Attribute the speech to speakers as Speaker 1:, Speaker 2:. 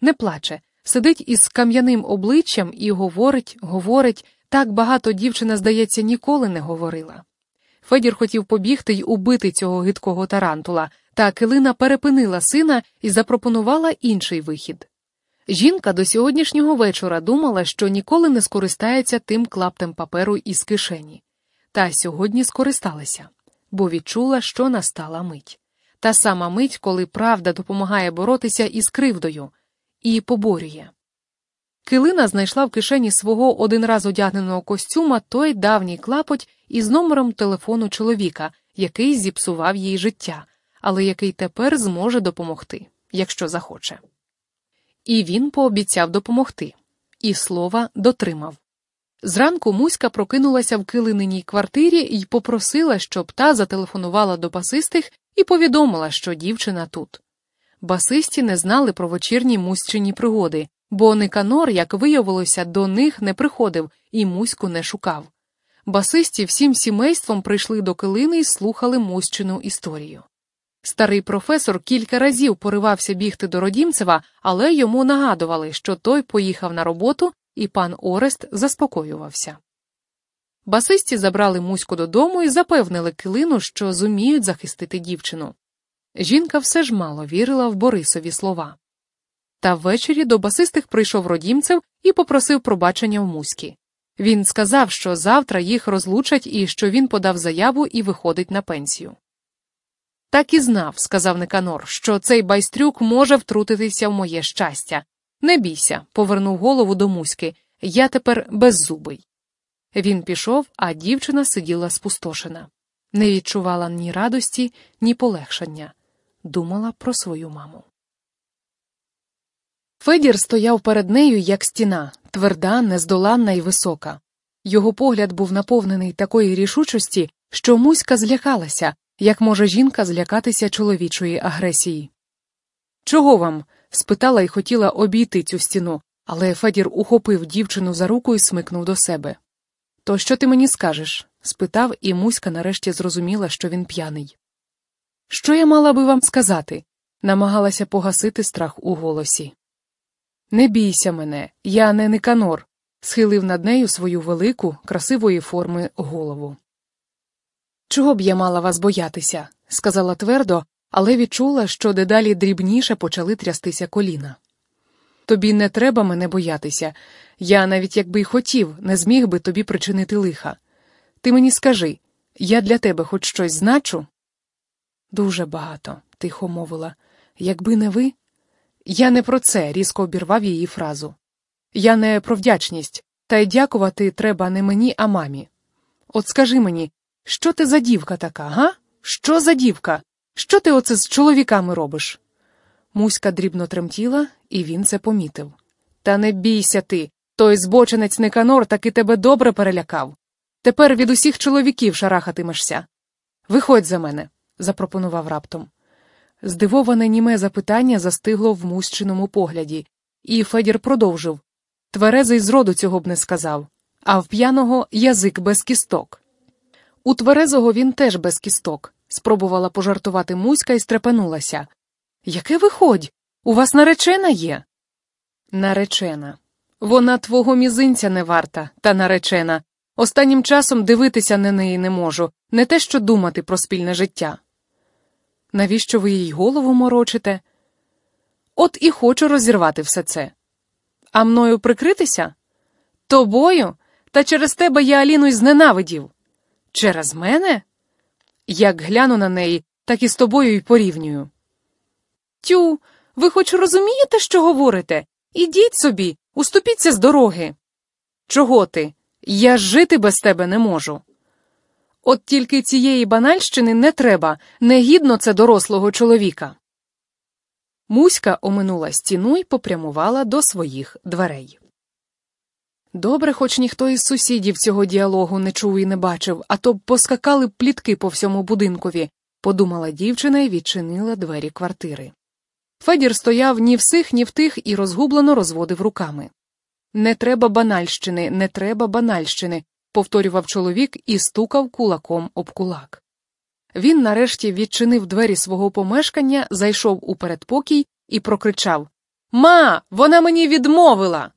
Speaker 1: не плаче, сидить із кам'яним обличчям і говорить, говорить, так багато дівчина, здається, ніколи не говорила. Федір хотів побігти й убити цього гидкого тарантула, та килина перепинила сина і запропонувала інший вихід. Жінка до сьогоднішнього вечора думала, що ніколи не скористається тим клаптем паперу із кишені, та сьогодні скористалася, бо відчула, що настала мить. Та сама мить, коли правда допомагає боротися із кривдою і поборює. Килина знайшла в кишені свого один раз одягненого костюма той давній клапоть із номером телефону чоловіка, який зіпсував їй життя, але який тепер зможе допомогти, якщо захоче. І він пообіцяв допомогти, і слова дотримав. Зранку Муська прокинулася в килининій квартирі і попросила, щоб та зателефонувала до басистих і повідомила, що дівчина тут. Басисті не знали про вечірні мусьчині пригоди, бо Никанор, як виявилося, до них не приходив і Муську не шукав. Басисті всім сімейством прийшли до килини і слухали Муськчину історію. Старий професор кілька разів поривався бігти до Родімцева, але йому нагадували, що той поїхав на роботу, і пан Орест заспокоювався. Басисті забрали Муську додому і запевнили килину, що зуміють захистити дівчину. Жінка все ж мало вірила в Борисові слова. Та ввечері до басистих прийшов родімцев і попросив пробачення в Муськи. Він сказав, що завтра їх розлучать і що він подав заяву і виходить на пенсію. Так і знав, сказав Никанор, що цей байстрюк може втрутитися в моє щастя. Не бійся, повернув голову до Муськи. Я тепер беззубий. Він пішов, а дівчина сиділа спустошена. Не відчувала ні радості, ні полегшення. Думала про свою маму. Федір стояв перед нею, як стіна, тверда, нездоланна і висока. Його погляд був наповнений такої рішучості, що Муська злякалася, як може жінка злякатися чоловічої агресії. Чого вам? спитала і хотіла обійти цю стіну, але Федір ухопив дівчину за руку і смикнув до себе. То що ти мені скажеш? спитав, і Муська нарешті зрозуміла, що він п'яний. Що я мала би вам сказати? намагалася погасити страх у голосі. Не бійся мене, я не Никанор, схилив над нею свою велику, красивої форми голову. Чого б я мала вас боятися? сказала твердо, але відчула, що дедалі дрібніше почали трястися коліна. Тобі не треба мене боятися. Я навіть якби й хотів, не зміг би тобі причинити лиха. Ти мені скажи я для тебе хоч щось значу? Дуже багато, тихо мовила. Якби не ви. Я не про це, різко обірвав її фразу. Я не про вдячність, та й дякувати треба не мені, а мамі. От скажи мені, що ти за дівка така, га? Що за дівка? Що ти оце з чоловіками робиш? Муська дрібно тремтіла, і він це помітив. Та не бійся ти, той збочинець Никанор таки тебе добре перелякав. Тепер від усіх чоловіків шарахатимешся. Виходь за мене, запропонував раптом. Здивоване німе запитання застигло в мущиному погляді, і Федір продовжив Тверезий зроду цього б не сказав, а в п'яного язик без кісток. У тверезого він теж без кісток, спробувала пожартувати Муська і стрепенулася. Яке виходь? У вас наречена є? Наречена. Вона твого мізинця не варта, та наречена. Останнім часом дивитися на неї не можу, не те що думати про спільне життя. Навіщо ви їй голову морочите? От і хочу розірвати все це. А мною прикритися? Тобою? Та через тебе я Аліну й зненавидів. Через мене? Як гляну на неї, так і з тобою й порівнюю. Тю, ви хоч розумієте, що говорите? Ідіть собі, уступіться з дороги. Чого ти? Я жити без тебе не можу. От тільки цієї банальщини не треба, негідно це дорослого чоловіка. Муська оминула стіну й попрямувала до своїх дверей. Добре, хоч ніхто із сусідів цього діалогу не чув і не бачив, а то б поскакали б плітки по всьому будинкові, подумала дівчина і відчинила двері квартири. Федір стояв ні в сих, ні в тих і розгублено розводив руками. Не треба банальщини, не треба банальщини, повторював чоловік і стукав кулаком об кулак. Він нарешті відчинив двері свого помешкання, зайшов у передпокій і прокричав Ма, вона мені відмовила.